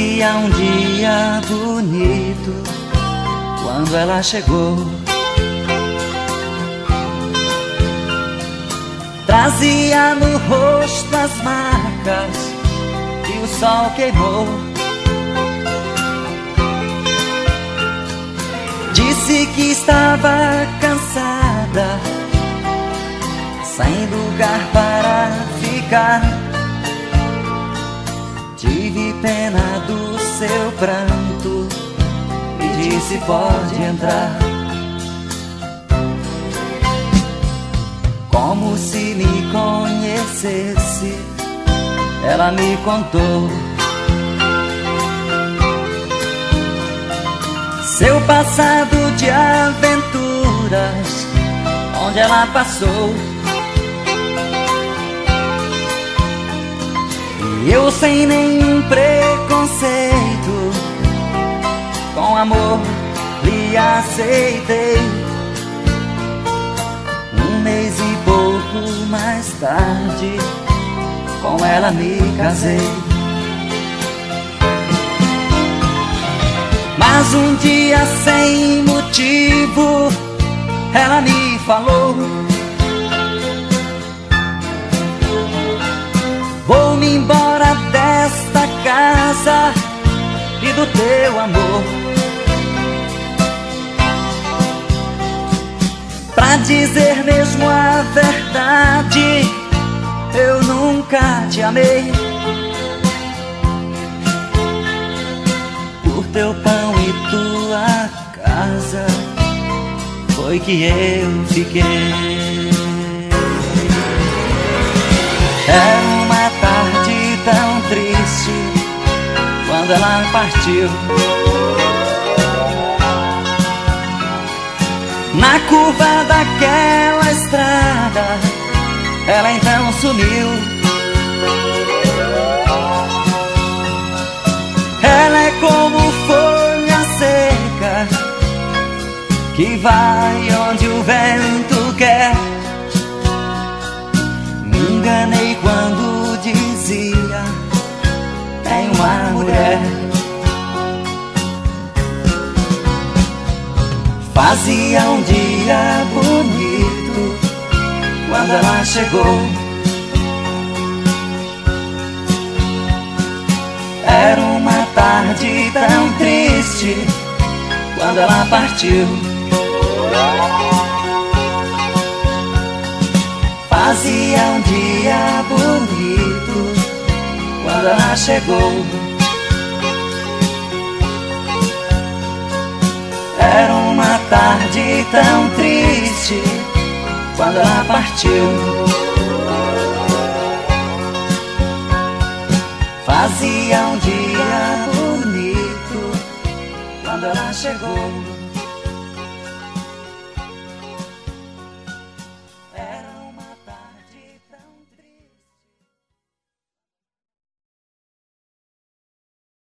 Fazia um dia bonito quando ela chegou. Trazia no rosto as marcas que o sol queimou. Disse que estava cansada, sem lugar para ficar Tive pena do seu pranto e disse: Pode entrar. Como se me conhecesse, ela me contou. Seu passado de aventuras, onde ela passou Eu sem nenhum preconceito, com amor lhe aceitei. Um mês e pouco mais tarde, com ela me casei. Mas um dia sem motivo, ela me falou Vou-me embora desta casa e do teu amor. Pra dizer mesmo a verdade, eu nunca te amei. Por teu pão e tua casa, foi que eu fiquei. É quando ela partiu. Na curva daquela estrada, ela então sumiu. Ela é como folha seca que vai onde o vento quer. Me enganei quando uma mulher. Fazia um dia bonito quando ela chegou. Era uma tarde tão triste quando ela partiu. Fazia um dia bonito ela chegou. Era uma tarde tão triste quando ela partiu. Fazia um dia bonito quando ela chegou.